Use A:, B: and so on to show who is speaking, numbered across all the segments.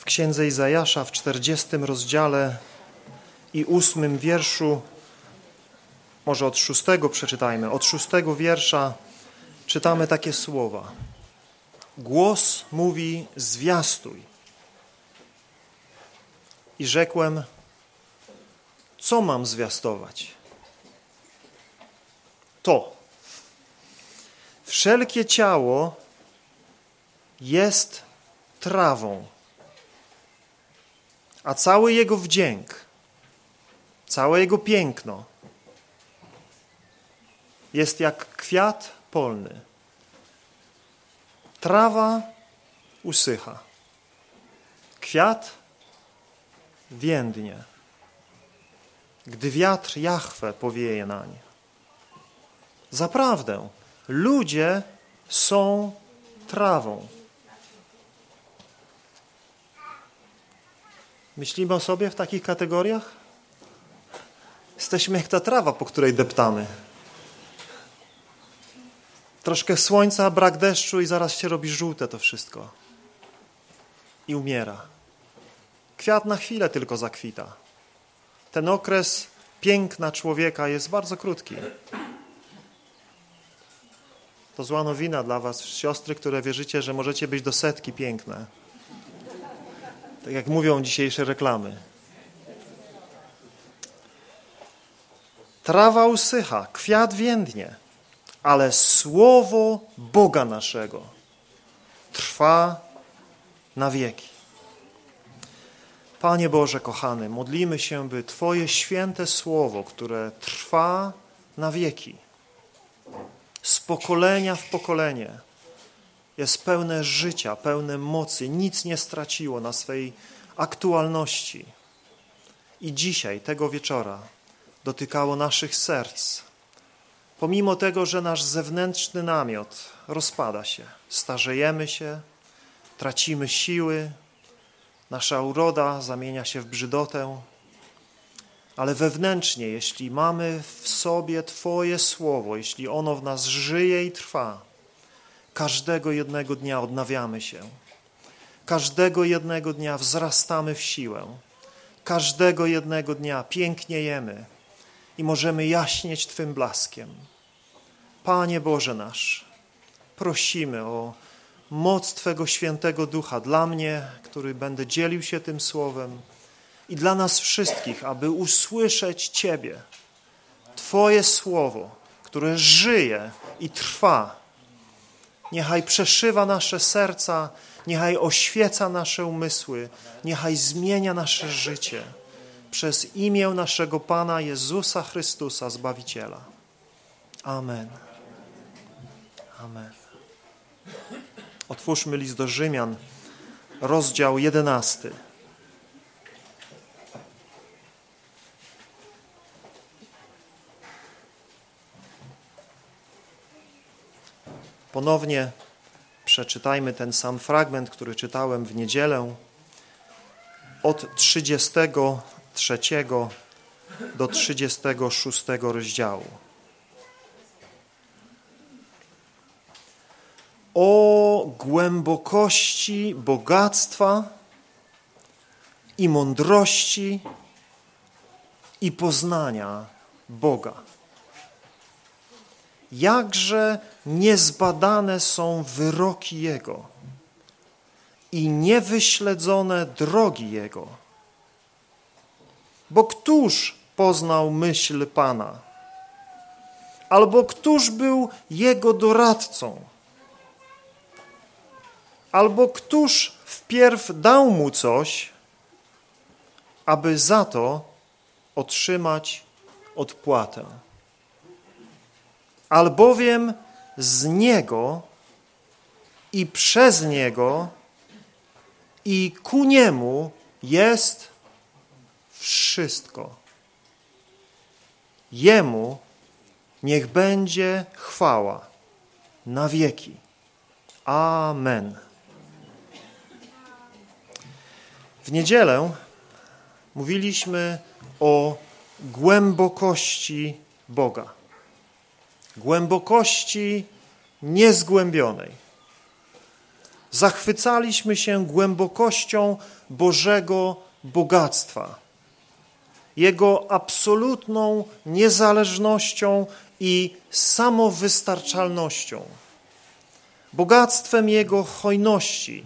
A: w księdze Izajasza w 40 rozdziale i ósmym wierszu, może od szóstego przeczytajmy, od szóstego wiersza czytamy takie słowa. Głos mówi zwiastuj. I rzekłem, co mam zwiastować? To. Wszelkie ciało jest trawą, a cały jego wdzięk, całe jego piękno jest jak kwiat polny. Trawa usycha, kwiat więdnie, gdy wiatr Jachwę powieje nań. Zaprawdę, ludzie są trawą. Myślimy o sobie w takich kategoriach? Jesteśmy jak ta trawa, po której deptamy. Troszkę słońca, brak deszczu i zaraz się robi żółte to wszystko. I umiera. Kwiat na chwilę tylko zakwita. Ten okres piękna człowieka jest bardzo krótki. To zła nowina dla was, siostry, które wierzycie, że możecie być do setki piękne. Tak jak mówią dzisiejsze reklamy. Trawa usycha, kwiat więdnie, ale słowo Boga naszego trwa na wieki. Panie Boże kochany, modlimy się, by Twoje święte słowo, które trwa na wieki, z pokolenia w pokolenie, jest pełne życia, pełne mocy, nic nie straciło na swej aktualności. I dzisiaj, tego wieczora, dotykało naszych serc. Pomimo tego, że nasz zewnętrzny namiot rozpada się, starzejemy się, tracimy siły, nasza uroda zamienia się w brzydotę, ale wewnętrznie, jeśli mamy w sobie Twoje słowo, jeśli ono w nas żyje i trwa, każdego jednego dnia odnawiamy się. Każdego jednego dnia wzrastamy w siłę. Każdego jednego dnia piękniejemy i możemy jaśnieć Twym blaskiem. Panie Boże nasz, prosimy o moc Twego świętego ducha dla mnie, który będę dzielił się tym słowem i dla nas wszystkich, aby usłyszeć Ciebie, Twoje słowo, które żyje i trwa. Niechaj przeszywa nasze serca, niechaj oświeca nasze umysły, niechaj zmienia nasze życie przez imię naszego Pana Jezusa Chrystusa, Zbawiciela. Amen. Amen. Otwórzmy list do Rzymian, rozdział jedenasty. Ponownie przeczytajmy ten sam fragment, który czytałem w niedzielę, od 33 do 36 rozdziału. O głębokości bogactwa i mądrości i poznania Boga jakże niezbadane są wyroki Jego i niewyśledzone drogi Jego. Bo któż poznał myśl Pana? Albo któż był Jego doradcą? Albo któż wpierw dał Mu coś, aby za to otrzymać odpłatę? Albowiem z Niego i przez Niego i ku Niemu jest wszystko. Jemu niech będzie chwała na wieki. Amen. W niedzielę mówiliśmy o głębokości Boga głębokości niezgłębionej. zachwycaliśmy się głębokością Bożego bogactwa, Jego absolutną niezależnością i samowystarczalnością, bogactwem Jego hojności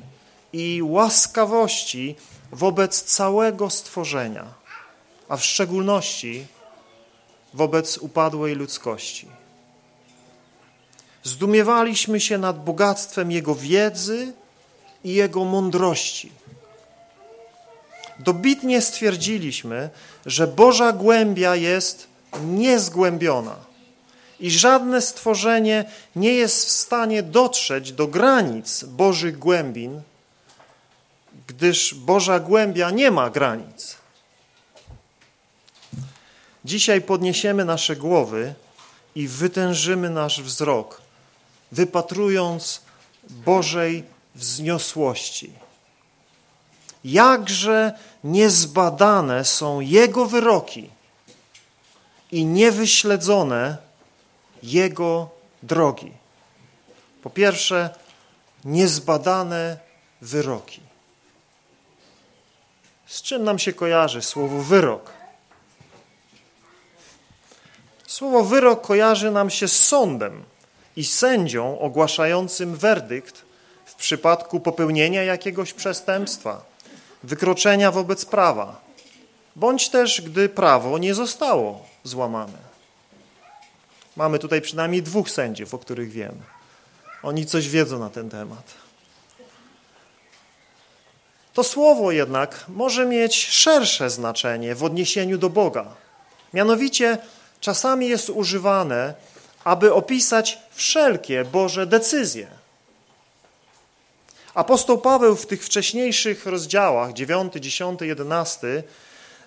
A: i łaskawości wobec całego stworzenia, a w szczególności wobec upadłej ludzkości. Zdumiewaliśmy się nad bogactwem Jego wiedzy i Jego mądrości. Dobitnie stwierdziliśmy, że Boża głębia jest niezgłębiona i żadne stworzenie nie jest w stanie dotrzeć do granic Bożych głębin, gdyż Boża głębia nie ma granic. Dzisiaj podniesiemy nasze głowy i wytężymy nasz wzrok, wypatrując Bożej wzniosłości. Jakże niezbadane są Jego wyroki i niewyśledzone Jego drogi. Po pierwsze, niezbadane wyroki. Z czym nam się kojarzy słowo wyrok? Słowo wyrok kojarzy nam się z sądem i sędzią ogłaszającym werdykt w przypadku popełnienia jakiegoś przestępstwa, wykroczenia wobec prawa, bądź też gdy prawo nie zostało złamane. Mamy tutaj przynajmniej dwóch sędziów, o których wiem. Oni coś wiedzą na ten temat. To słowo jednak może mieć szersze znaczenie w odniesieniu do Boga. Mianowicie czasami jest używane, aby opisać wszelkie Boże decyzje. Apostoł Paweł w tych wcześniejszych rozdziałach, 9, 10, 11,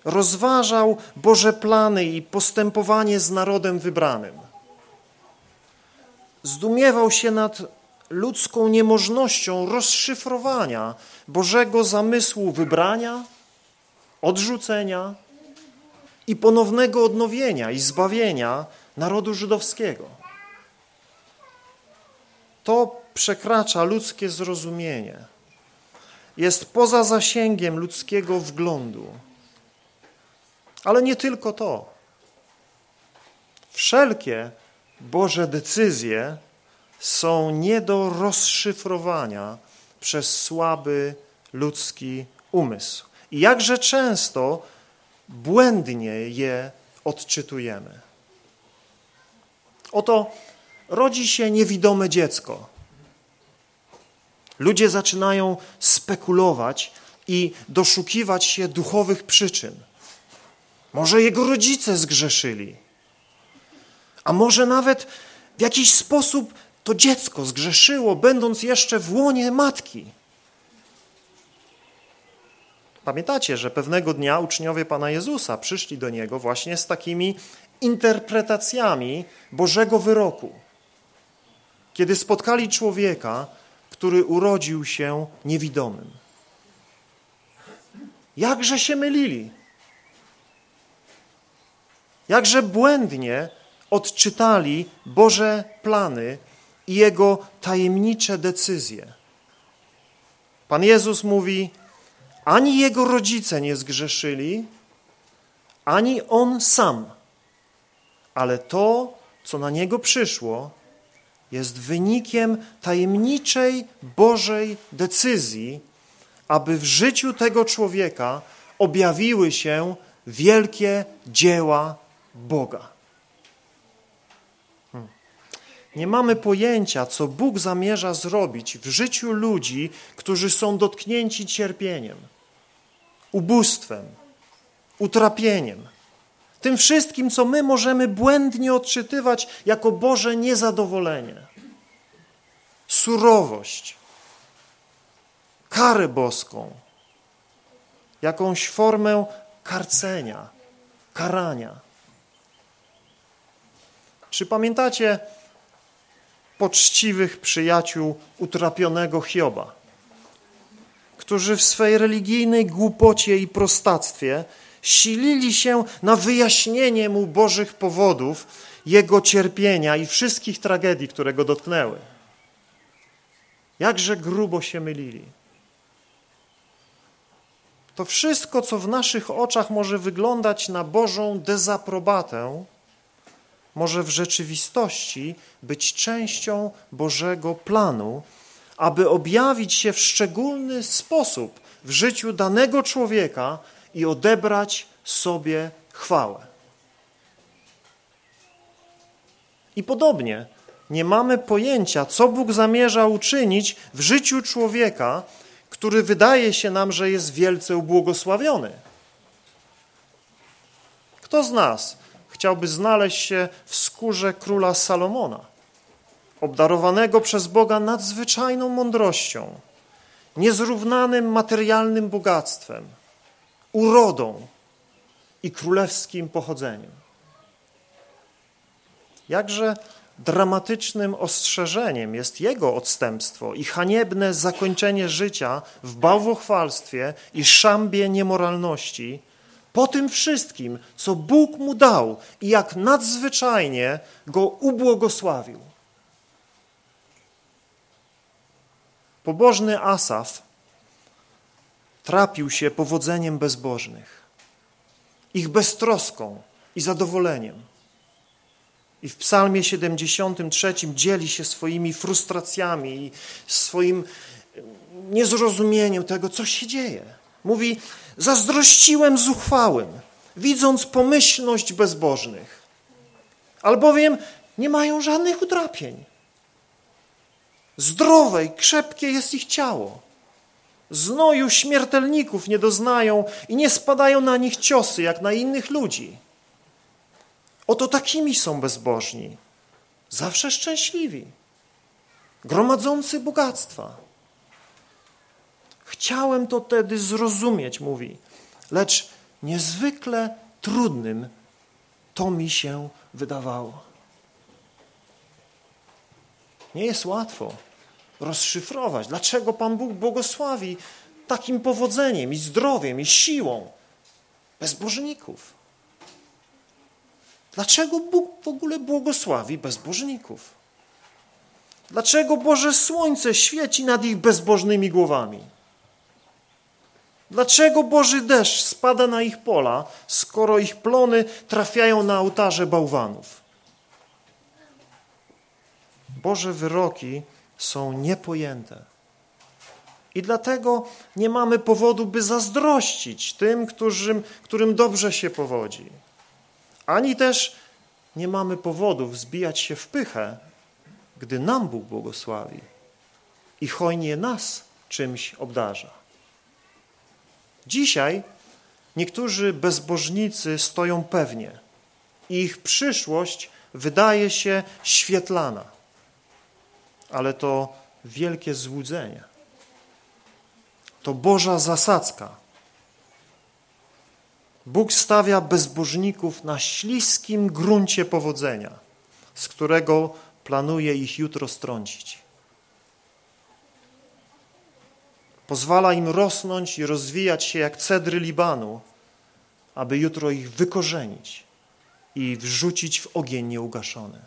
A: rozważał Boże plany i postępowanie z narodem wybranym. Zdumiewał się nad ludzką niemożnością rozszyfrowania Bożego zamysłu wybrania, odrzucenia i ponownego odnowienia i zbawienia narodu żydowskiego. To przekracza ludzkie zrozumienie. Jest poza zasięgiem ludzkiego wglądu. Ale nie tylko to. Wszelkie Boże decyzje są nie do rozszyfrowania przez słaby ludzki umysł. I jakże często błędnie je odczytujemy. Oto rodzi się niewidome dziecko. Ludzie zaczynają spekulować i doszukiwać się duchowych przyczyn. Może jego rodzice zgrzeszyli, a może nawet w jakiś sposób to dziecko zgrzeszyło, będąc jeszcze w łonie matki. Pamiętacie, że pewnego dnia uczniowie Pana Jezusa przyszli do Niego właśnie z takimi interpretacjami Bożego wyroku. Kiedy spotkali człowieka, który urodził się niewidomym. Jakże się mylili. Jakże błędnie odczytali Boże plany i Jego tajemnicze decyzje. Pan Jezus mówi, ani Jego rodzice nie zgrzeszyli, ani On sam, ale to, co na Niego przyszło, jest wynikiem tajemniczej Bożej decyzji, aby w życiu tego człowieka objawiły się wielkie dzieła Boga. Hmm. Nie mamy pojęcia, co Bóg zamierza zrobić w życiu ludzi, którzy są dotknięci cierpieniem, ubóstwem, utrapieniem. Tym wszystkim, co my możemy błędnie odczytywać jako Boże niezadowolenie, surowość, karę boską, jakąś formę karcenia, karania. Czy pamiętacie poczciwych przyjaciół utrapionego Hioba, którzy w swej religijnej głupocie i prostactwie silili się na wyjaśnienie mu Bożych powodów jego cierpienia i wszystkich tragedii, które go dotknęły. Jakże grubo się mylili. To wszystko, co w naszych oczach może wyglądać na Bożą dezaprobatę, może w rzeczywistości być częścią Bożego planu, aby objawić się w szczególny sposób w życiu danego człowieka i odebrać sobie chwałę. I podobnie nie mamy pojęcia, co Bóg zamierza uczynić w życiu człowieka, który wydaje się nam, że jest wielce ubłogosławiony. Kto z nas chciałby znaleźć się w skórze króla Salomona, obdarowanego przez Boga nadzwyczajną mądrością, niezrównanym materialnym bogactwem, urodą i królewskim pochodzeniem? Jakże dramatycznym ostrzeżeniem jest jego odstępstwo i haniebne zakończenie życia w bałwochwalstwie i szambie niemoralności, po tym wszystkim, co Bóg mu dał i jak nadzwyczajnie go ubłogosławił. Pobożny Asaf trapił się powodzeniem bezbożnych, ich beztroską i zadowoleniem. I w psalmie 73 dzieli się swoimi frustracjami i swoim niezrozumieniem tego, co się dzieje. Mówi, zazdrościłem zuchwałym, widząc pomyślność bezbożnych, albowiem nie mają żadnych utrapień. Zdrowe i krzepkie jest ich ciało. Znoju śmiertelników nie doznają i nie spadają na nich ciosy, jak na innych ludzi. Oto takimi są bezbożni, zawsze szczęśliwi, gromadzący bogactwa. Chciałem to tedy zrozumieć, mówi, lecz niezwykle trudnym to mi się wydawało. Nie jest łatwo rozszyfrować, dlaczego Pan Bóg błogosławi takim powodzeniem i zdrowiem i siłą bezbożników. Dlaczego Bóg w ogóle błogosławi bezbożników? Dlaczego Boże Słońce świeci nad ich bezbożnymi głowami? Dlaczego Boży deszcz spada na ich pola, skoro ich plony trafiają na ołtarze bałwanów? Boże wyroki są niepojęte. I dlatego nie mamy powodu, by zazdrościć tym, którym, którym dobrze się powodzi. Ani też nie mamy powodów zbijać się w pychę, gdy nam Bóg błogosławi i hojnie nas czymś obdarza. Dzisiaj niektórzy bezbożnicy stoją pewnie ich przyszłość wydaje się świetlana, ale to wielkie złudzenie. To Boża zasadzka, Bóg stawia bezbożników na śliskim gruncie powodzenia, z którego planuje ich jutro strącić. Pozwala im rosnąć i rozwijać się jak cedry Libanu, aby jutro ich wykorzenić i wrzucić w ogień nieugaszony.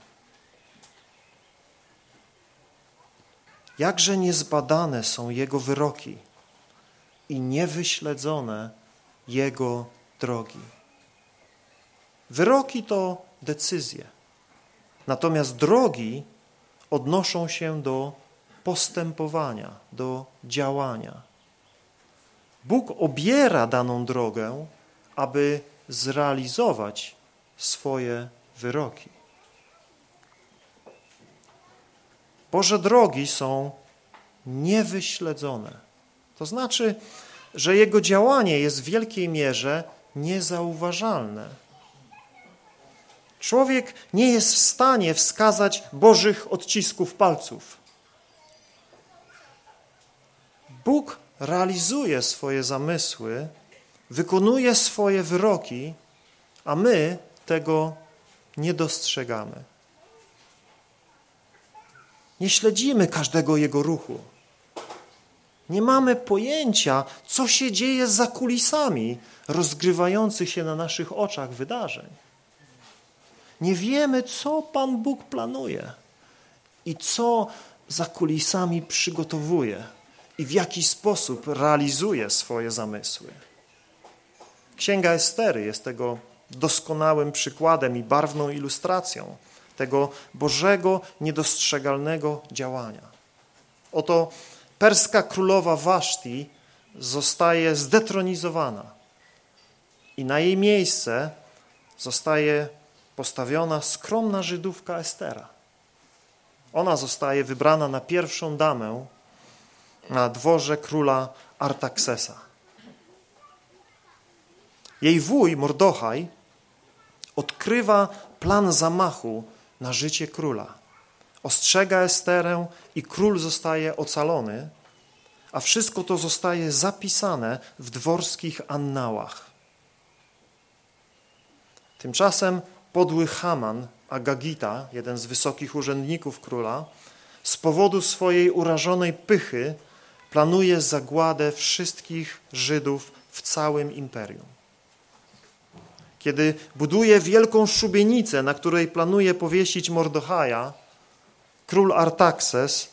A: Jakże niezbadane są Jego wyroki i niewyśledzone Jego drogi. Wyroki to decyzje, natomiast drogi odnoszą się do postępowania, do działania. Bóg obiera daną drogę, aby zrealizować swoje wyroki. Boże drogi są niewyśledzone. To znaczy, że Jego działanie jest w wielkiej mierze niezauważalne. Człowiek nie jest w stanie wskazać Bożych odcisków palców. Bóg realizuje swoje zamysły, wykonuje swoje wyroki, a my tego nie dostrzegamy. Nie śledzimy każdego Jego ruchu. Nie mamy pojęcia, co się dzieje za kulisami rozgrywających się na naszych oczach wydarzeń. Nie wiemy, co Pan Bóg planuje i co za kulisami przygotowuje i w jaki sposób realizuje swoje zamysły. Księga Estery jest tego doskonałym przykładem i barwną ilustracją tego Bożego, niedostrzegalnego działania. Oto perska królowa Waszti zostaje zdetronizowana i na jej miejsce zostaje postawiona skromna Żydówka Estera. Ona zostaje wybrana na pierwszą damę na dworze króla Artaksesa. Jej wuj Mordochaj odkrywa plan zamachu na życie króla. Ostrzega Esterę i król zostaje ocalony, a wszystko to zostaje zapisane w dworskich annałach. Tymczasem podły Haman, Agagita, jeden z wysokich urzędników króla, z powodu swojej urażonej pychy planuje zagładę wszystkich Żydów w całym imperium. Kiedy buduje wielką szubienicę, na której planuje powiesić Mordochaja, król Artaxes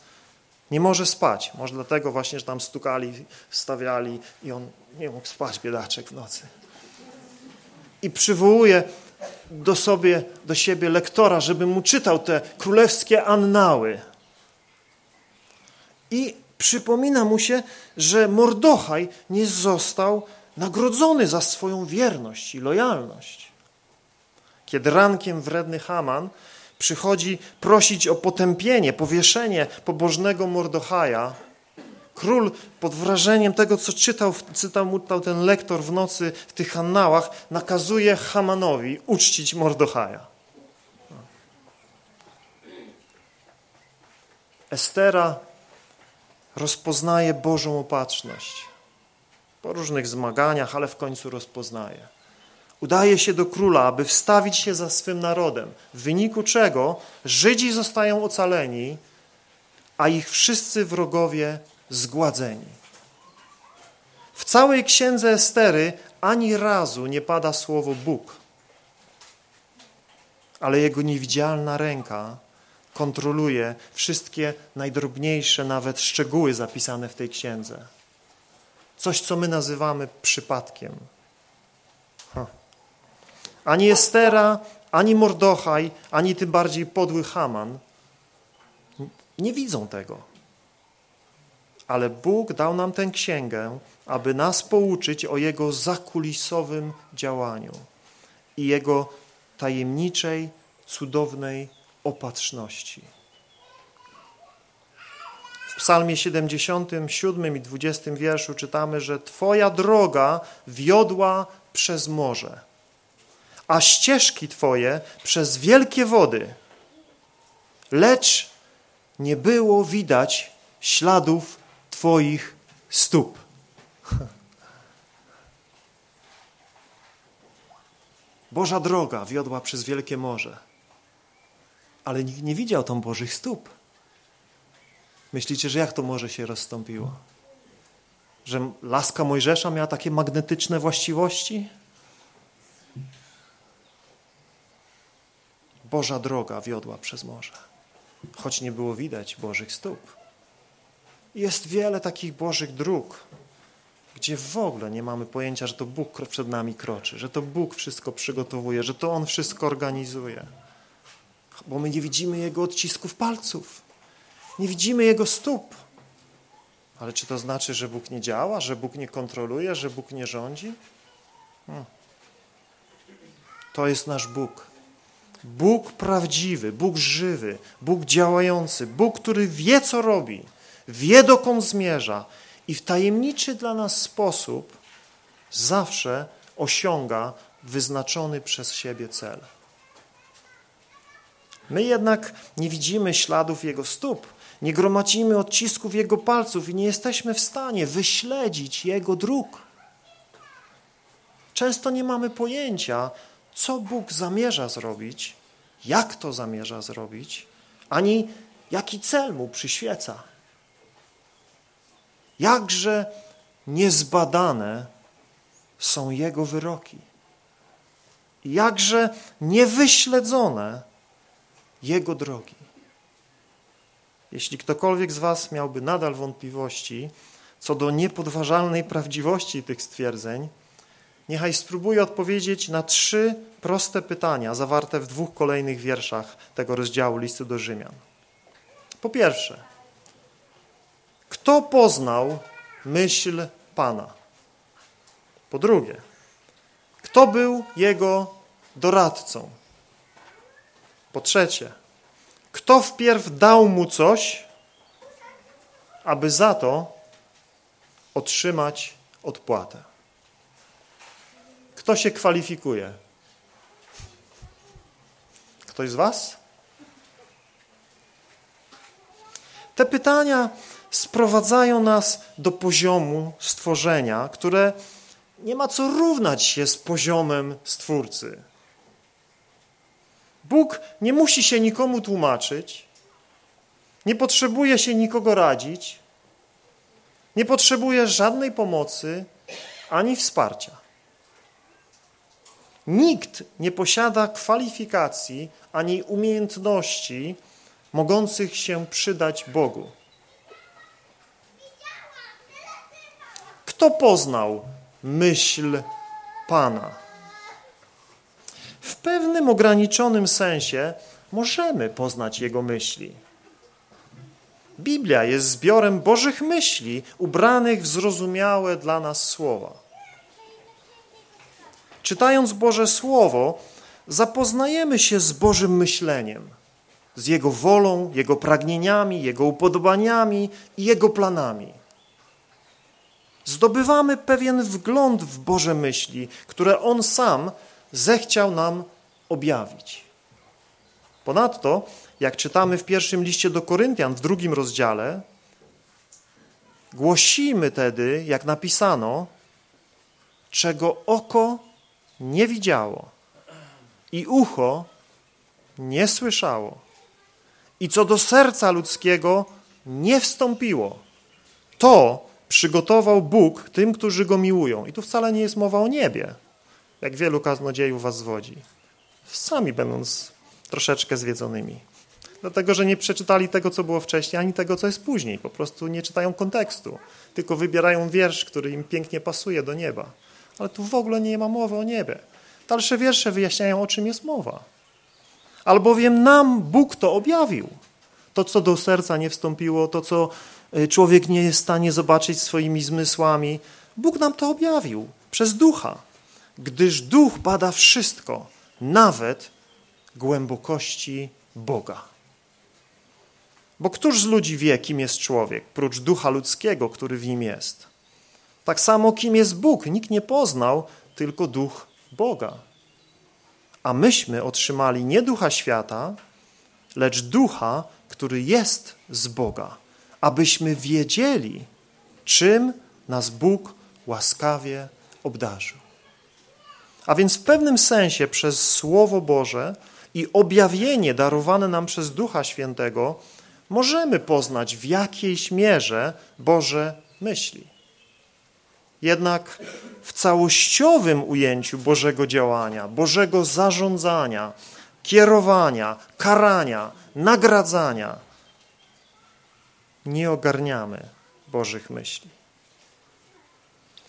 A: nie może spać. Może dlatego właśnie, że tam stukali, stawiali i on nie mógł spać, biedaczek, w nocy. I przywołuje do, sobie, do siebie lektora, żeby mu czytał te królewskie annały. I przypomina mu się, że Mordochaj nie został nagrodzony za swoją wierność i lojalność. Kiedy rankiem wredny Haman przychodzi prosić o potępienie, powieszenie pobożnego Mordochaja, król pod wrażeniem tego, co czytał, czytał ten lektor w nocy w tych annałach, nakazuje Hamanowi uczcić Mordochaja. Estera rozpoznaje Bożą opatrzność. Po różnych zmaganiach, ale w końcu rozpoznaje. Udaje się do króla, aby wstawić się za swym narodem, w wyniku czego Żydzi zostają ocaleni, a ich wszyscy wrogowie zgładzeni. W całej księdze Estery ani razu nie pada słowo Bóg, ale jego niewidzialna ręka kontroluje wszystkie najdrobniejsze nawet szczegóły zapisane w tej księdze. Coś, co my nazywamy przypadkiem. Ani Estera, ani Mordochaj, ani tym bardziej podły Haman nie widzą tego. Ale Bóg dał nam tę księgę, aby nas pouczyć o Jego zakulisowym działaniu i Jego tajemniczej, cudownej opatrzności. Psalmie 77 i 20 wierszu czytamy, że Twoja droga wiodła przez morze, a ścieżki Twoje przez wielkie wody, lecz nie było widać śladów Twoich stóp. Boża droga wiodła przez wielkie morze, ale nikt nie widział tam Bożych stóp. Myślicie, że jak to morze się rozstąpiło? Że laska Mojżesza miała takie magnetyczne właściwości? Boża droga wiodła przez morze, choć nie było widać Bożych stóp. Jest wiele takich Bożych dróg, gdzie w ogóle nie mamy pojęcia, że to Bóg przed nami kroczy, że to Bóg wszystko przygotowuje, że to On wszystko organizuje. Bo my nie widzimy Jego odcisków palców, nie widzimy Jego stóp. Ale czy to znaczy, że Bóg nie działa, że Bóg nie kontroluje, że Bóg nie rządzi? Hmm. To jest nasz Bóg. Bóg prawdziwy, Bóg żywy, Bóg działający, Bóg, który wie, co robi, wie, dokąd zmierza i w tajemniczy dla nas sposób zawsze osiąga wyznaczony przez siebie cel. My jednak nie widzimy śladów Jego stóp, nie gromadzimy odcisków Jego palców i nie jesteśmy w stanie wyśledzić Jego dróg. Często nie mamy pojęcia, co Bóg zamierza zrobić, jak to zamierza zrobić, ani jaki cel mu przyświeca. Jakże niezbadane są Jego wyroki. Jakże niewyśledzone Jego drogi. Jeśli ktokolwiek z Was miałby nadal wątpliwości co do niepodważalnej prawdziwości tych stwierdzeń, niechaj spróbuje odpowiedzieć na trzy proste pytania zawarte w dwóch kolejnych wierszach tego rozdziału listu do Rzymian. Po pierwsze, kto poznał myśl Pana? Po drugie, kto był jego doradcą? Po trzecie, kto wpierw dał mu coś, aby za to otrzymać odpłatę? Kto się kwalifikuje? Ktoś z Was? Te pytania sprowadzają nas do poziomu stworzenia, które nie ma co równać się z poziomem Stwórcy. Bóg nie musi się nikomu tłumaczyć, nie potrzebuje się nikogo radzić, nie potrzebuje żadnej pomocy ani wsparcia. Nikt nie posiada kwalifikacji ani umiejętności mogących się przydać Bogu. Kto poznał myśl Pana? W pewnym ograniczonym sensie możemy poznać Jego myśli. Biblia jest zbiorem Bożych myśli ubranych w zrozumiałe dla nas słowa. Czytając Boże Słowo, zapoznajemy się z Bożym myśleniem, z Jego wolą, Jego pragnieniami, Jego upodobaniami i Jego planami. Zdobywamy pewien wgląd w Boże myśli, które On sam zechciał nam objawić. Ponadto, jak czytamy w pierwszym liście do Koryntian, w drugim rozdziale, głosimy tedy, jak napisano, czego oko nie widziało i ucho nie słyszało i co do serca ludzkiego nie wstąpiło, to przygotował Bóg tym, którzy Go miłują. I tu wcale nie jest mowa o niebie, jak wielu kaznodziejów was zwodzi. Sami będąc troszeczkę zwiedzonymi. Dlatego, że nie przeczytali tego, co było wcześniej, ani tego, co jest później. Po prostu nie czytają kontekstu, tylko wybierają wiersz, który im pięknie pasuje do nieba. Ale tu w ogóle nie ma mowy o niebie. Dalsze wiersze wyjaśniają, o czym jest mowa. Albowiem nam Bóg to objawił. To, co do serca nie wstąpiło, to, co y, człowiek nie jest w stanie zobaczyć swoimi zmysłami, Bóg nam to objawił przez ducha, gdyż duch bada wszystko, nawet głębokości Boga. Bo któż z ludzi wie, kim jest człowiek, prócz ducha ludzkiego, który w nim jest? Tak samo, kim jest Bóg, nikt nie poznał, tylko duch Boga. A myśmy otrzymali nie ducha świata, lecz ducha, który jest z Boga, abyśmy wiedzieli, czym nas Bóg łaskawie obdarzył. A więc w pewnym sensie przez Słowo Boże i objawienie darowane nam przez Ducha Świętego możemy poznać w jakiejś mierze Boże myśli. Jednak w całościowym ujęciu Bożego działania, Bożego zarządzania, kierowania, karania, nagradzania nie ogarniamy Bożych myśli.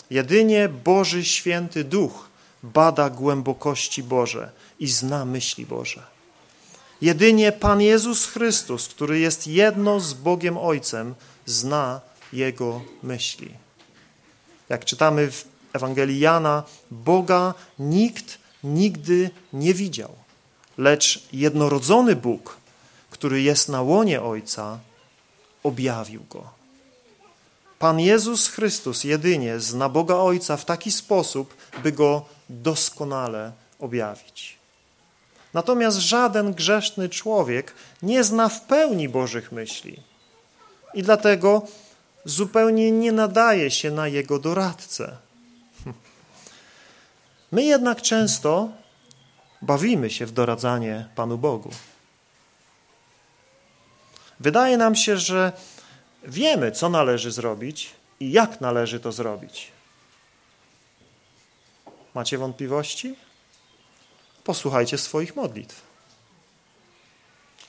A: Jedynie Boży Święty Duch bada głębokości Boże i zna myśli Boże. Jedynie Pan Jezus Chrystus, który jest jedno z Bogiem Ojcem, zna Jego myśli. Jak czytamy w Ewangelii Jana, Boga nikt nigdy nie widział, lecz jednorodzony Bóg, który jest na łonie Ojca, objawił Go. Pan Jezus Chrystus jedynie zna Boga Ojca w taki sposób, by Go doskonale objawić. Natomiast żaden grzeszny człowiek nie zna w pełni Bożych myśli i dlatego zupełnie nie nadaje się na jego doradcę. My jednak często bawimy się w doradzanie Panu Bogu. Wydaje nam się, że wiemy, co należy zrobić i jak należy to zrobić. Macie wątpliwości? Posłuchajcie swoich modlitw.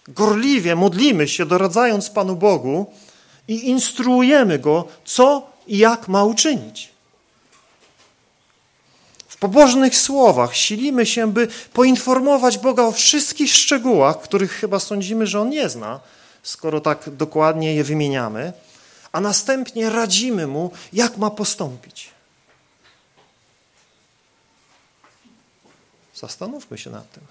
A: gorliwie modlimy się, doradzając Panu Bogu i instruujemy Go, co i jak ma uczynić. W pobożnych słowach silimy się, by poinformować Boga o wszystkich szczegółach, których chyba sądzimy, że On nie zna, skoro tak dokładnie je wymieniamy, a następnie radzimy Mu, jak ma postąpić. Zastanówmy się nad tym.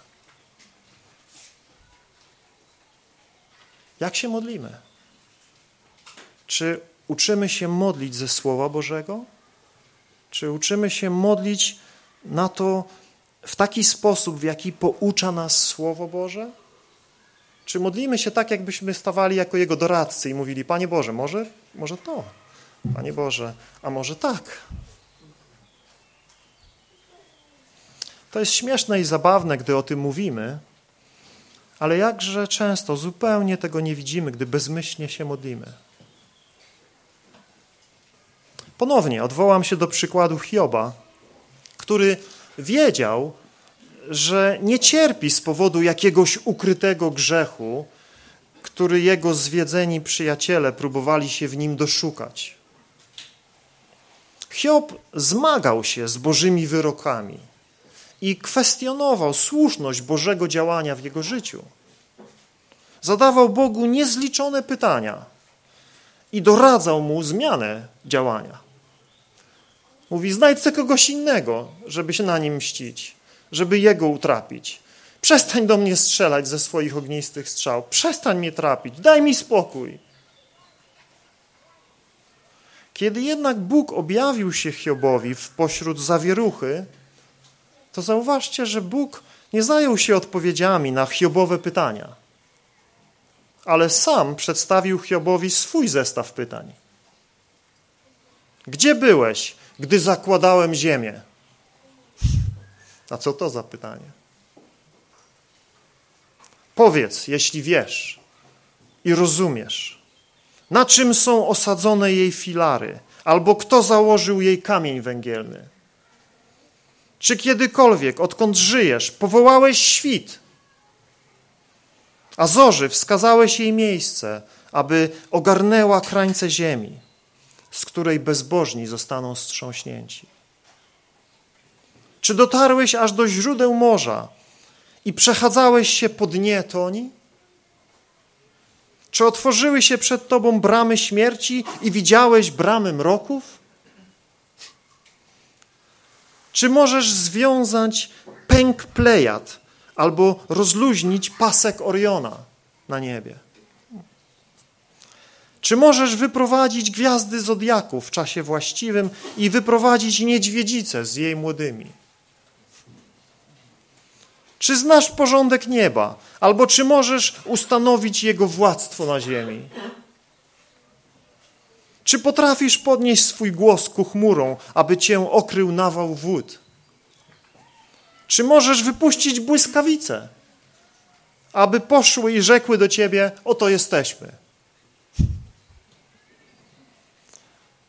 A: Jak się modlimy? Czy uczymy się modlić ze Słowa Bożego? Czy uczymy się modlić na to w taki sposób, w jaki poucza nas Słowo Boże? Czy modlimy się tak, jakbyśmy stawali jako Jego doradcy i mówili, Panie Boże, może, może to, Panie Boże, a może tak? To jest śmieszne i zabawne, gdy o tym mówimy, ale jakże często zupełnie tego nie widzimy, gdy bezmyślnie się modlimy. Ponownie odwołam się do przykładu Hioba, który wiedział, że nie cierpi z powodu jakiegoś ukrytego grzechu, który jego zwiedzeni przyjaciele próbowali się w nim doszukać. Hiob zmagał się z Bożymi wyrokami i kwestionował słuszność Bożego działania w jego życiu. Zadawał Bogu niezliczone pytania i doradzał mu zmianę działania. Mówi, znajdź kogoś innego, żeby się na nim mścić, żeby jego utrapić. Przestań do mnie strzelać ze swoich ognistych strzał. Przestań mnie trapić. Daj mi spokój. Kiedy jednak Bóg objawił się Hiobowi w pośród zawieruchy, to zauważcie, że Bóg nie zajął się odpowiedziami na Hiobowe pytania, ale sam przedstawił Hiobowi swój zestaw pytań. Gdzie byłeś, gdy zakładałem ziemię? A co to za pytanie? Powiedz, jeśli wiesz i rozumiesz, na czym są osadzone jej filary, albo kto założył jej kamień węgielny. Czy kiedykolwiek, odkąd żyjesz, powołałeś świt, a zorzy wskazałeś jej miejsce, aby ogarnęła krańce ziemi, z której bezbożni zostaną strząśnięci? Czy dotarłeś aż do źródeł morza i przechadzałeś się po dnie toni? Czy otworzyły się przed tobą bramy śmierci i widziałeś bramy mroków? Czy możesz związać pęk Plejad albo rozluźnić pasek Oriona na niebie? Czy możesz wyprowadzić gwiazdy Zodiaku w czasie właściwym i wyprowadzić niedźwiedzicę z jej młodymi? Czy znasz porządek nieba, albo czy możesz ustanowić jego władztwo na ziemi? Czy potrafisz podnieść swój głos ku chmurą, aby cię okrył nawał wód? Czy możesz wypuścić błyskawice, aby poszły i rzekły do ciebie, oto jesteśmy?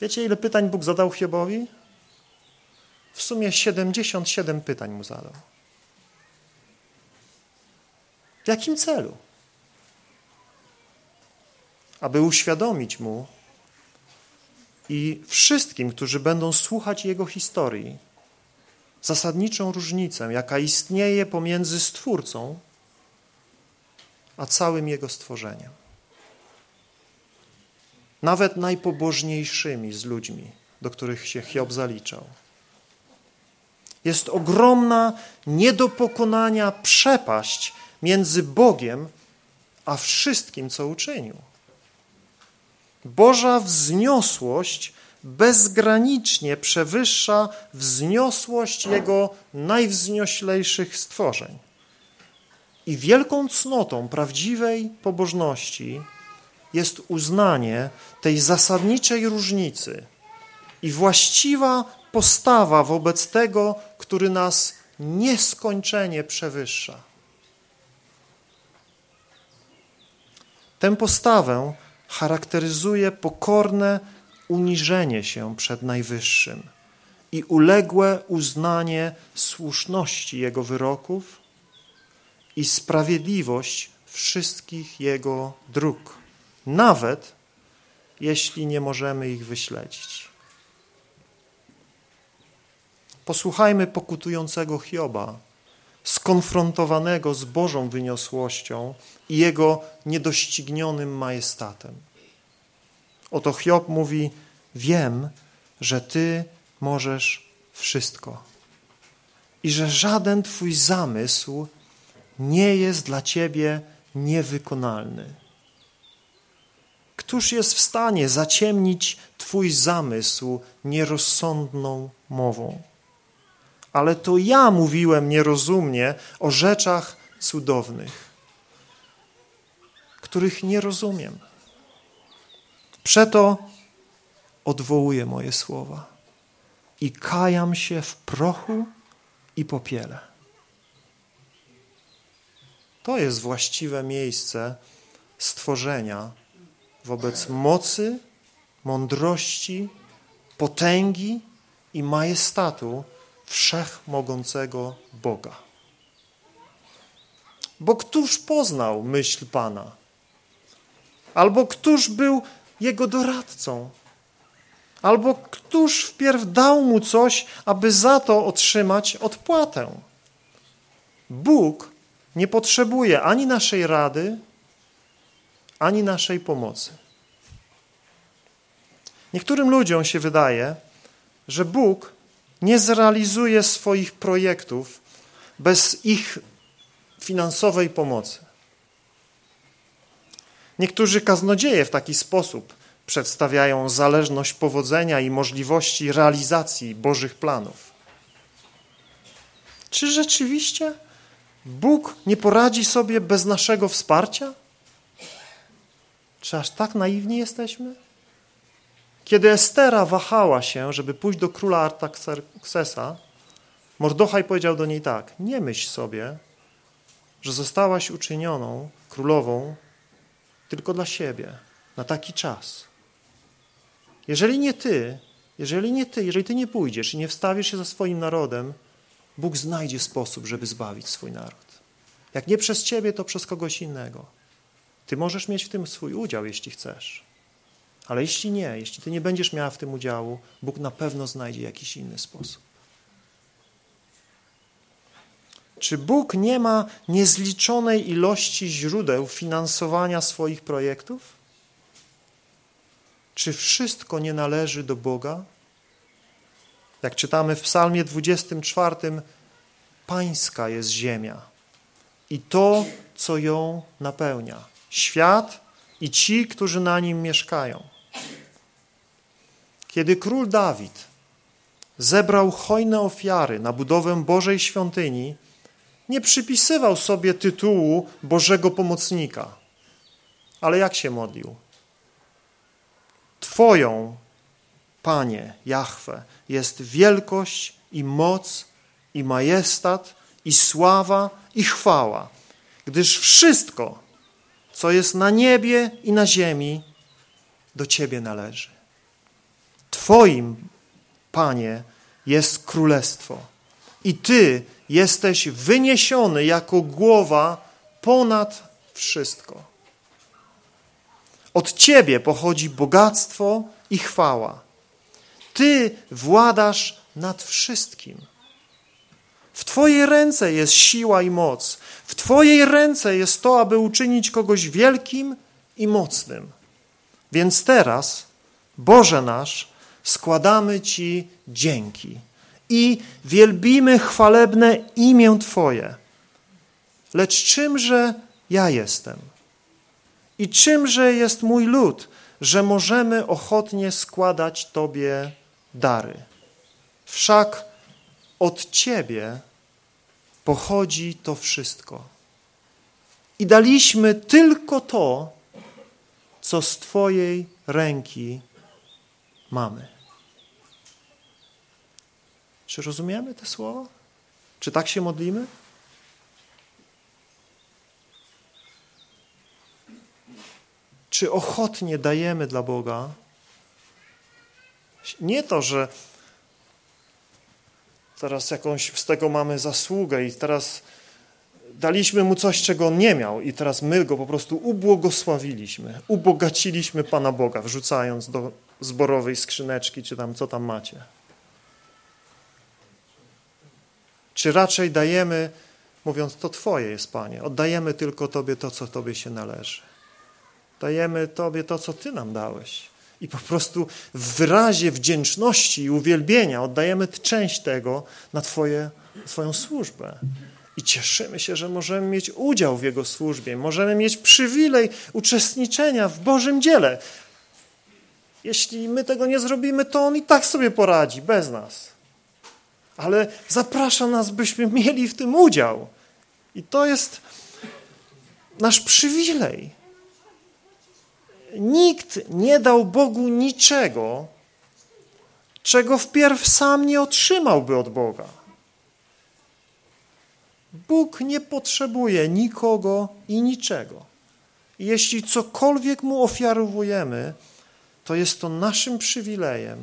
A: Wiecie, ile pytań Bóg zadał Hiobowi? W sumie 77 pytań mu zadał. W jakim celu? Aby uświadomić mu, i wszystkim, którzy będą słuchać Jego historii, zasadniczą różnicę, jaka istnieje pomiędzy Stwórcą a całym Jego stworzeniem. Nawet najpobożniejszymi z ludźmi, do których się Hiob zaliczał. Jest ogromna, nie do pokonania przepaść między Bogiem a wszystkim, co uczynił. Boża wzniosłość bezgranicznie przewyższa wzniosłość Jego najwznioślejszych stworzeń. I wielką cnotą prawdziwej pobożności jest uznanie tej zasadniczej różnicy i właściwa postawa wobec tego, który nas nieskończenie przewyższa. Tę postawę charakteryzuje pokorne uniżenie się przed Najwyższym i uległe uznanie słuszności Jego wyroków i sprawiedliwość wszystkich Jego dróg, nawet jeśli nie możemy ich wyśledzić. Posłuchajmy pokutującego Hioba, skonfrontowanego z Bożą wyniosłością i Jego niedoścignionym majestatem. Oto Hiob mówi, wiem, że Ty możesz wszystko i że żaden Twój zamysł nie jest dla Ciebie niewykonalny. Któż jest w stanie zaciemnić Twój zamysł nierozsądną mową? Ale to ja mówiłem nierozumnie o rzeczach cudownych, których nie rozumiem. Przeto odwołuję moje słowa i kajam się w prochu i popiele. To jest właściwe miejsce stworzenia wobec mocy, mądrości, potęgi i majestatu wszechmogącego Boga. Bo któż poznał myśl Pana? Albo któż był jego doradcą? Albo któż wpierw dał mu coś, aby za to otrzymać odpłatę? Bóg nie potrzebuje ani naszej rady, ani naszej pomocy. Niektórym ludziom się wydaje, że Bóg nie zrealizuje swoich projektów bez ich finansowej pomocy. Niektórzy kaznodzieje w taki sposób przedstawiają zależność powodzenia i możliwości realizacji Bożych planów. Czy rzeczywiście Bóg nie poradzi sobie bez naszego wsparcia? Czy aż tak naiwni jesteśmy? Kiedy Estera wahała się, żeby pójść do króla Artaxerxesa, Mordochaj powiedział do niej tak, nie myśl sobie, że zostałaś uczynioną królową tylko dla siebie, na taki czas. Jeżeli nie ty, jeżeli nie ty, jeżeli ty nie pójdziesz i nie wstawisz się za swoim narodem, Bóg znajdzie sposób, żeby zbawić swój naród. Jak nie przez ciebie, to przez kogoś innego. Ty możesz mieć w tym swój udział, jeśli chcesz. Ale jeśli nie, jeśli ty nie będziesz miała w tym udziału, Bóg na pewno znajdzie jakiś inny sposób. Czy Bóg nie ma niezliczonej ilości źródeł finansowania swoich projektów? Czy wszystko nie należy do Boga? Jak czytamy w Psalmie 24, Pańska jest ziemia i to, co ją napełnia. Świat i ci, którzy na nim mieszkają. Kiedy król Dawid zebrał hojne ofiary na budowę Bożej świątyni, nie przypisywał sobie tytułu Bożego Pomocnika. Ale jak się modlił? Twoją, Panie, Jahwe, jest wielkość i moc i majestat i sława i chwała, gdyż wszystko, co jest na niebie i na ziemi, do Ciebie należy. Twoim, Panie, jest królestwo i Ty jesteś wyniesiony jako głowa ponad wszystko. Od Ciebie pochodzi bogactwo i chwała. Ty władasz nad wszystkim. W Twojej ręce jest siła i moc. W Twojej ręce jest to, aby uczynić kogoś wielkim i mocnym. Więc teraz, Boże nasz, składamy Ci dzięki i wielbimy chwalebne imię Twoje. Lecz czymże ja jestem? I czymże jest mój lud, że możemy ochotnie składać Tobie dary? Wszak od Ciebie pochodzi to wszystko. I daliśmy tylko to, co z Twojej ręki mamy. Czy rozumiemy te słowa? Czy tak się modlimy? Czy ochotnie dajemy dla Boga? Nie to, że teraz jakąś z tego mamy zasługę i teraz daliśmy mu coś, czego on nie miał i teraz my go po prostu ubłogosławiliśmy, ubogaciliśmy Pana Boga, wrzucając do zborowej skrzyneczki, czy tam co tam macie. Czy raczej dajemy, mówiąc, to Twoje jest, Panie, oddajemy tylko Tobie to, co Tobie się należy. Dajemy Tobie to, co Ty nam dałeś. I po prostu w wyrazie wdzięczności i uwielbienia oddajemy część tego na twoje, Twoją służbę. I cieszymy się, że możemy mieć udział w Jego służbie, możemy mieć przywilej uczestniczenia w Bożym dziele. Jeśli my tego nie zrobimy, to On i tak sobie poradzi, bez nas. Ale zaprasza nas, byśmy mieli w tym udział. I to jest nasz przywilej. Nikt nie dał Bogu niczego, czego wpierw sam nie otrzymałby od Boga. Bóg nie potrzebuje nikogo i niczego. Jeśli cokolwiek Mu ofiarowujemy, to jest to naszym przywilejem,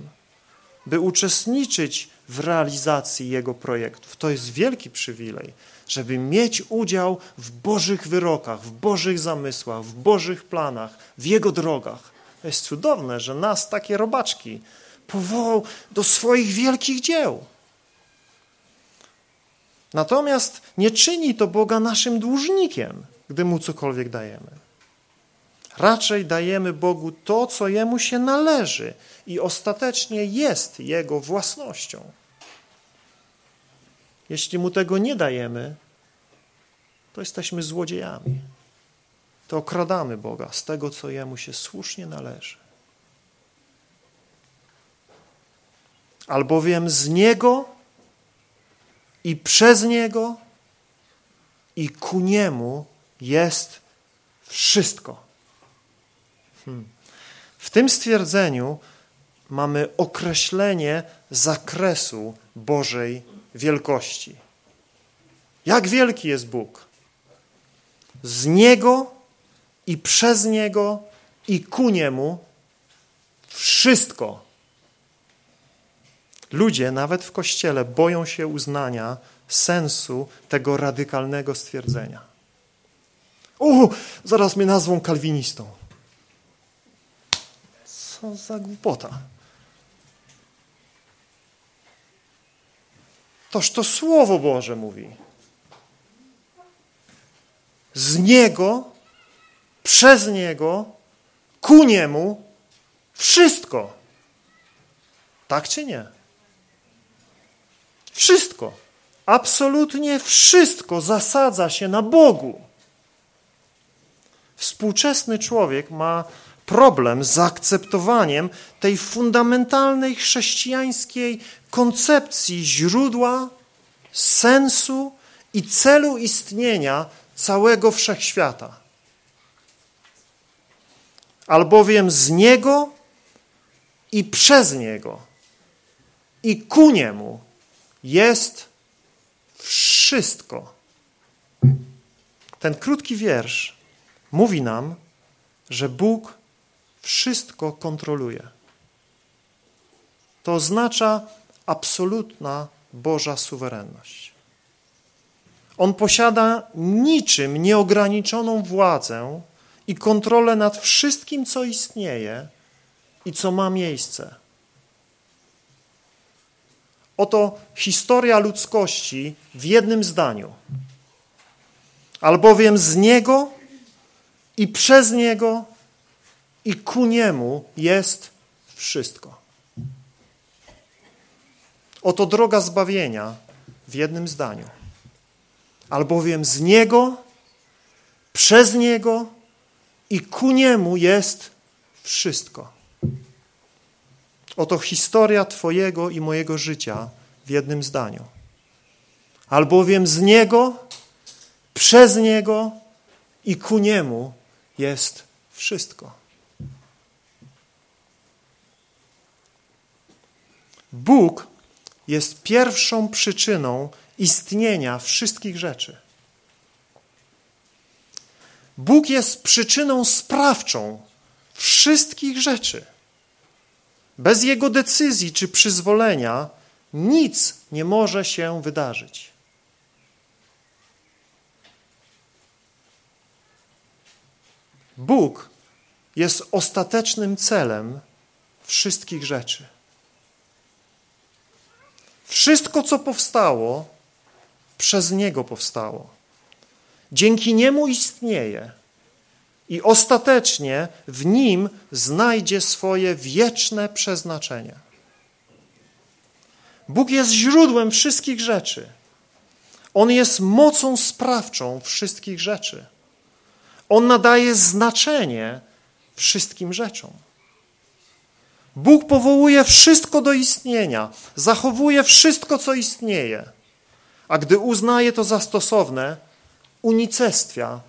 A: by uczestniczyć w realizacji Jego projektów. To jest wielki przywilej, żeby mieć udział w Bożych wyrokach, w Bożych zamysłach, w Bożych planach, w Jego drogach. To jest cudowne, że nas, takie robaczki, powołał do swoich wielkich dzieł. Natomiast nie czyni to Boga naszym dłużnikiem, gdy Mu cokolwiek dajemy. Raczej dajemy Bogu to, co Jemu się należy i ostatecznie jest Jego własnością. Jeśli Mu tego nie dajemy, to jesteśmy złodziejami. To okradamy Boga z tego, co Jemu się słusznie należy. Albowiem z Niego i przez Niego i ku Niemu jest wszystko. Hmm. W tym stwierdzeniu mamy określenie zakresu Bożej wielkości. Jak wielki jest Bóg? Z Niego i przez Niego i ku Niemu wszystko Ludzie, nawet w Kościele, boją się uznania sensu tego radykalnego stwierdzenia. O, zaraz mnie nazwą kalwinistą. Co za głupota. Toż to Słowo Boże mówi. Z Niego, przez Niego, ku Niemu wszystko. Tak czy nie? Wszystko, absolutnie wszystko zasadza się na Bogu. Współczesny człowiek ma problem z zaakceptowaniem tej fundamentalnej chrześcijańskiej koncepcji źródła, sensu i celu istnienia całego wszechświata. Albowiem z Niego i przez Niego i ku Niemu jest wszystko. Ten krótki wiersz mówi nam, że Bóg wszystko kontroluje. To oznacza absolutna Boża suwerenność. On posiada niczym nieograniczoną władzę i kontrolę nad wszystkim, co istnieje i co ma miejsce. Oto historia ludzkości w jednym zdaniu. Albowiem z Niego i przez Niego i ku Niemu jest wszystko. Oto droga zbawienia w jednym zdaniu. Albowiem z Niego, przez Niego i ku Niemu jest wszystko. Oto historia Twojego i mojego życia w jednym zdaniu. Albowiem z Niego, przez Niego i ku Niemu jest wszystko. Bóg jest pierwszą przyczyną istnienia wszystkich rzeczy. Bóg jest przyczyną sprawczą wszystkich rzeczy. Bez jego decyzji czy przyzwolenia nic nie może się wydarzyć. Bóg jest ostatecznym celem wszystkich rzeczy. Wszystko, co powstało, przez Niego powstało. Dzięki Niemu istnieje i ostatecznie w Nim znajdzie swoje wieczne przeznaczenie. Bóg jest źródłem wszystkich rzeczy. On jest mocą sprawczą wszystkich rzeczy. On nadaje znaczenie wszystkim rzeczom. Bóg powołuje wszystko do istnienia, zachowuje wszystko, co istnieje, a gdy uznaje to za stosowne, unicestwia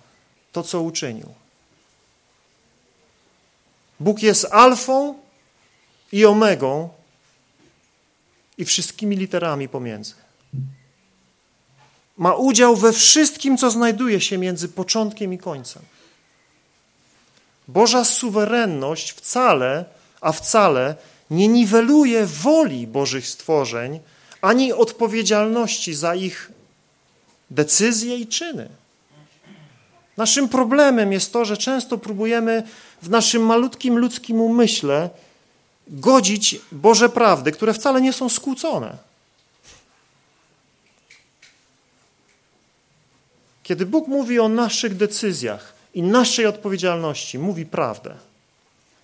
A: to, co uczynił. Bóg jest alfą i omegą i wszystkimi literami pomiędzy. Ma udział we wszystkim, co znajduje się między początkiem i końcem. Boża suwerenność wcale, a wcale nie niweluje woli Bożych stworzeń ani odpowiedzialności za ich decyzje i czyny. Naszym problemem jest to, że często próbujemy w naszym malutkim ludzkim umyśle godzić Boże prawdy, które wcale nie są skłócone. Kiedy Bóg mówi o naszych decyzjach i naszej odpowiedzialności, mówi prawdę.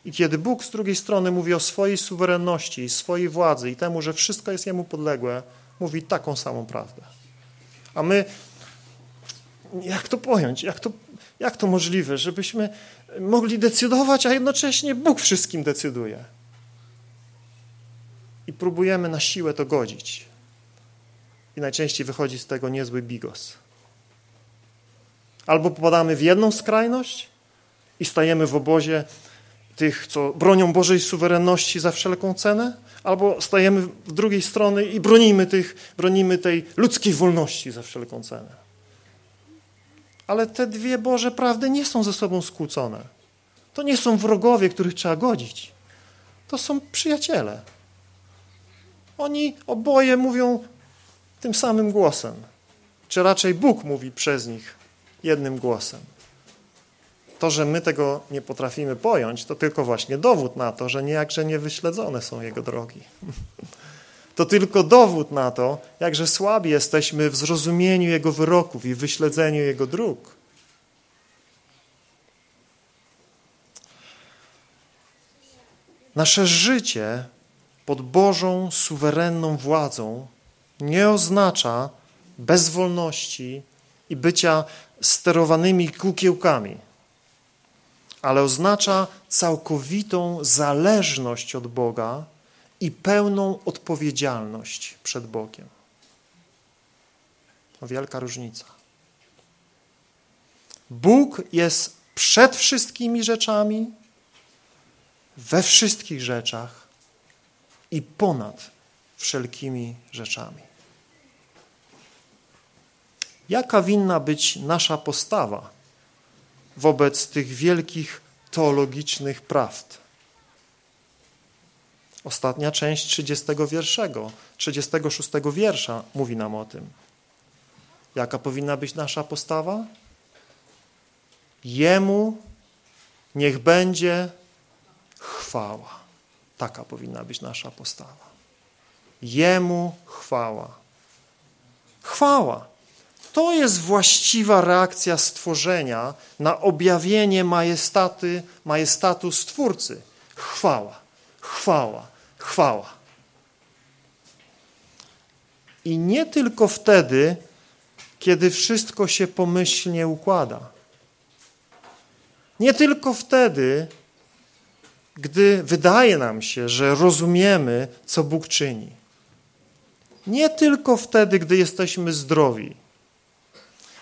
A: I kiedy Bóg z drugiej strony mówi o swojej suwerenności i swojej władzy i temu, że wszystko jest Jemu podległe, mówi taką samą prawdę. A my, jak to pojąć, jak to, jak to możliwe, żebyśmy mogli decydować, a jednocześnie Bóg wszystkim decyduje? I próbujemy na siłę to godzić. I najczęściej wychodzi z tego niezły bigos. Albo popadamy w jedną skrajność i stajemy w obozie tych, co bronią Bożej suwerenności za wszelką cenę, albo stajemy w drugiej strony i bronimy, tych, bronimy tej ludzkiej wolności za wszelką cenę. Ale te dwie Boże prawdy nie są ze sobą skłócone. To nie są wrogowie, których trzeba godzić. To są przyjaciele. Oni oboje mówią tym samym głosem. Czy raczej Bóg mówi przez nich jednym głosem. To, że my tego nie potrafimy pojąć, to tylko właśnie dowód na to, że niejakże niewyśledzone są Jego drogi. To tylko dowód na to, jakże słabi jesteśmy w zrozumieniu Jego wyroków i wyśledzeniu Jego dróg. Nasze życie pod Bożą suwerenną władzą nie oznacza bezwolności i bycia sterowanymi kukiełkami, ale oznacza całkowitą zależność od Boga i pełną odpowiedzialność przed Bogiem. To wielka różnica. Bóg jest przed wszystkimi rzeczami, we wszystkich rzeczach i ponad wszelkimi rzeczami. Jaka winna być nasza postawa wobec tych wielkich teologicznych prawd? Ostatnia część 30 wierszego, 36 wiersza mówi nam o tym. Jaka powinna być nasza postawa? Jemu niech będzie chwała. Taka powinna być nasza postawa. Jemu chwała. Chwała. To jest właściwa reakcja stworzenia na objawienie majestaty, majestatu Stwórcy. Chwała, chwała, chwała. I nie tylko wtedy, kiedy wszystko się pomyślnie układa. Nie tylko wtedy, gdy wydaje nam się, że rozumiemy, co Bóg czyni. Nie tylko wtedy, gdy jesteśmy zdrowi.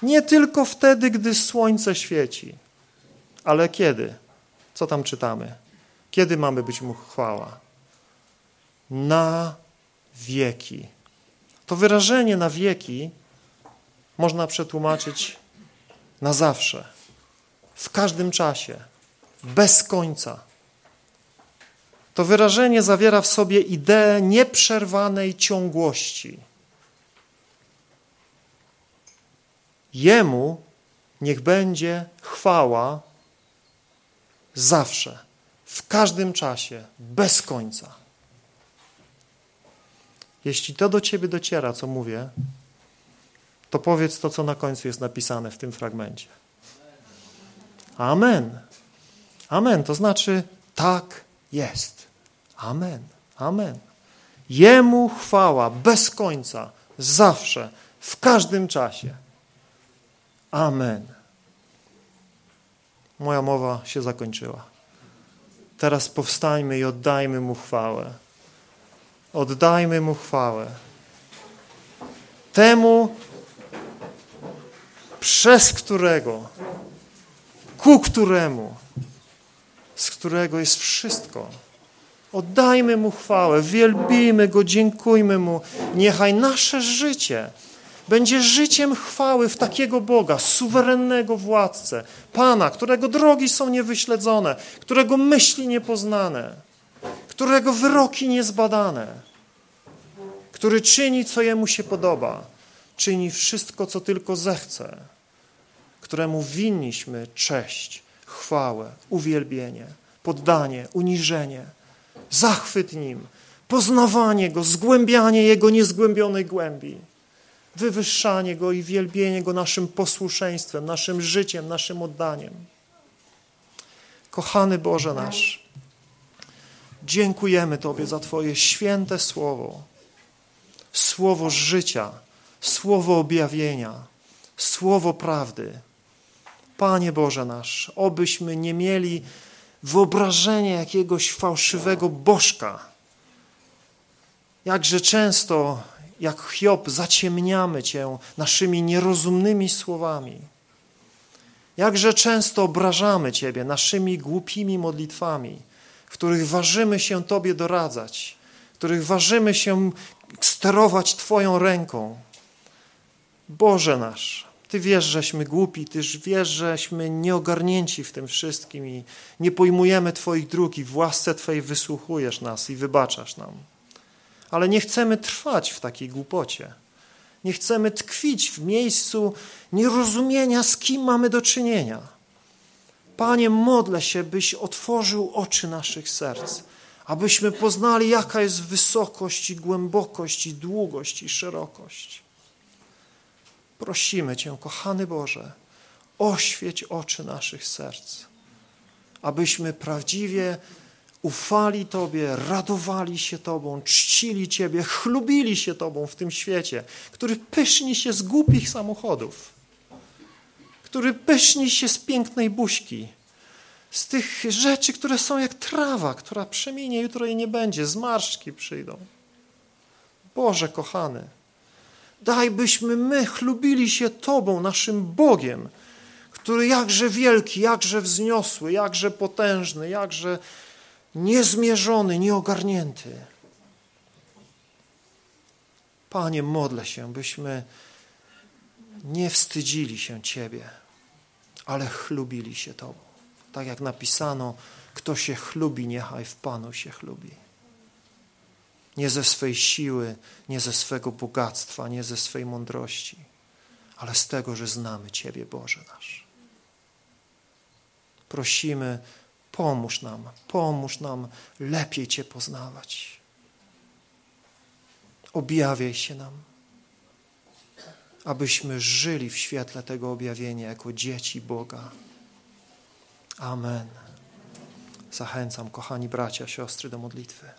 A: Nie tylko wtedy, gdy słońce świeci. Ale kiedy? Co tam czytamy? Kiedy mamy być Mu chwała? Na wieki. To wyrażenie na wieki można przetłumaczyć na zawsze, w każdym czasie, bez końca. To wyrażenie zawiera w sobie ideę nieprzerwanej ciągłości. Jemu niech będzie chwała zawsze, w każdym czasie, bez końca. Jeśli to do ciebie dociera, co mówię, to powiedz to, co na końcu jest napisane w tym fragmencie. Amen. Amen. To znaczy tak jest. Amen. Amen. Jemu chwała bez końca, zawsze, w każdym czasie. Amen. Moja mowa się zakończyła. Teraz powstańmy i oddajmy Mu chwałę. Oddajmy Mu chwałę. Temu, przez którego, ku któremu, z którego jest wszystko. Oddajmy Mu chwałę, wielbijmy Go, dziękujmy Mu. Niechaj nasze życie będzie życiem chwały w takiego Boga, suwerennego władcę, Pana, którego drogi są niewyśledzone, którego myśli niepoznane, którego wyroki niezbadane, który czyni, co Jemu się podoba, czyni wszystko, co tylko zechce, któremu winniśmy cześć, chwałę, uwielbienie, poddanie, uniżenie, zachwyt Nim, poznawanie Go, zgłębianie Jego niezgłębionej głębi wywyższanie Go i wielbienie Go naszym posłuszeństwem, naszym życiem, naszym oddaniem. Kochany Boże nasz, dziękujemy Tobie za Twoje święte słowo, słowo życia, słowo objawienia, słowo prawdy. Panie Boże nasz, obyśmy nie mieli wyobrażenia jakiegoś fałszywego bożka. Jakże często jak Hiob zaciemniamy Cię naszymi nierozumnymi słowami. Jakże często obrażamy Ciebie naszymi głupimi modlitwami, w których ważymy się Tobie doradzać, w których ważymy się sterować Twoją ręką. Boże nasz, Ty wiesz, żeśmy głupi, Ty wiesz, żeśmy nieogarnięci w tym wszystkim i nie pojmujemy Twoich dróg i w łasce Twojej wysłuchujesz nas i wybaczasz nam ale nie chcemy trwać w takiej głupocie. Nie chcemy tkwić w miejscu nierozumienia, z kim mamy do czynienia. Panie, modlę się, byś otworzył oczy naszych serc, abyśmy poznali, jaka jest wysokość i głębokość i długość i szerokość. Prosimy Cię, kochany Boże, oświeć oczy naszych serc, abyśmy prawdziwie ufali Tobie, radowali się Tobą, czcili Ciebie, chlubili się Tobą w tym świecie, który pyszni się z głupich samochodów, który pyszni się z pięknej buźki, z tych rzeczy, które są jak trawa, która przeminie, jutro jej nie będzie, zmarszczki przyjdą. Boże kochany, daj byśmy my chlubili się Tobą, naszym Bogiem, który jakże wielki, jakże wzniosły, jakże potężny, jakże niezmierzony, nieogarnięty. Panie, modlę się, byśmy nie wstydzili się Ciebie, ale chlubili się Tobą. Tak jak napisano, kto się chlubi, niechaj w Panu się chlubi. Nie ze swej siły, nie ze swego bogactwa, nie ze swej mądrości, ale z tego, że znamy Ciebie, Boże nasz. Prosimy, Pomóż nam, pomóż nam lepiej Cię poznawać. Objawiaj się nam, abyśmy żyli w świetle tego objawienia jako dzieci Boga. Amen. Zachęcam, kochani bracia, siostry, do modlitwy.